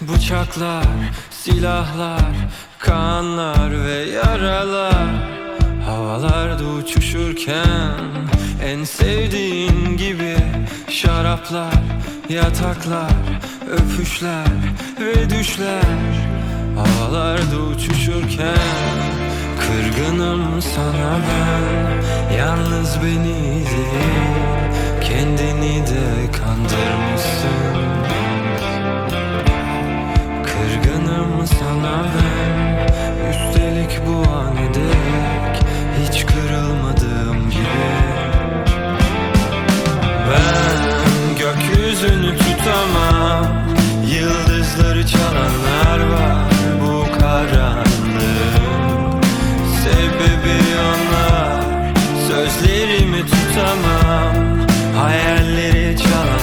Bıçaklar, silahlar, kanlar ve yaralar. Havalarda uçuşurken en sevdiğin gibi Şaraplar, yataklar, öpüşler ve düşler. Havalarda uçuşurken Kırgınım sana ben Yalnız beni değil Kendini de kandırmışsın. Kırgınım sana ben. Üstelik bu an dek Hiç kırılmadığım gibi. Ben gökyüzünü tutamam. Yıldızları çalanlar var Bu karanlığın. Sebebi onlar. Sözlerimi tutamam Hayalleri çalanlar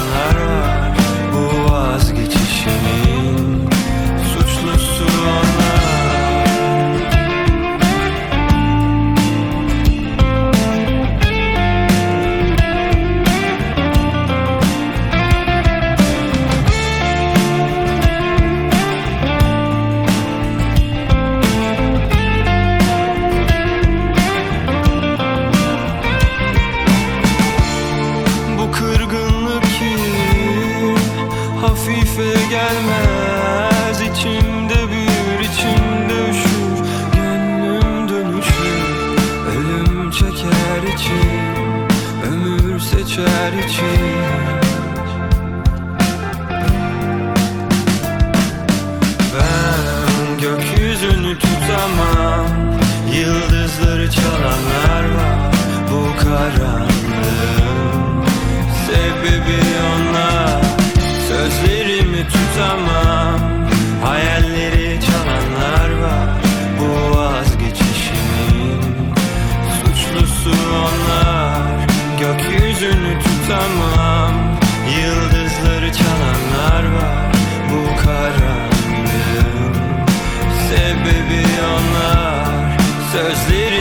Ömür seçer içim Ben gökyüzünü tutamam Yıldızları çalanlar var Bu karanlığın Sebebi onlar. Sözlerimi tutamam Hayalleri çalanlar var Bu vazgeçişimin Suçlusu onlar Gökyüzünü tutamam. Yıldızları çalanlar var Bu karanlığın. Sebebi onlar Sözleri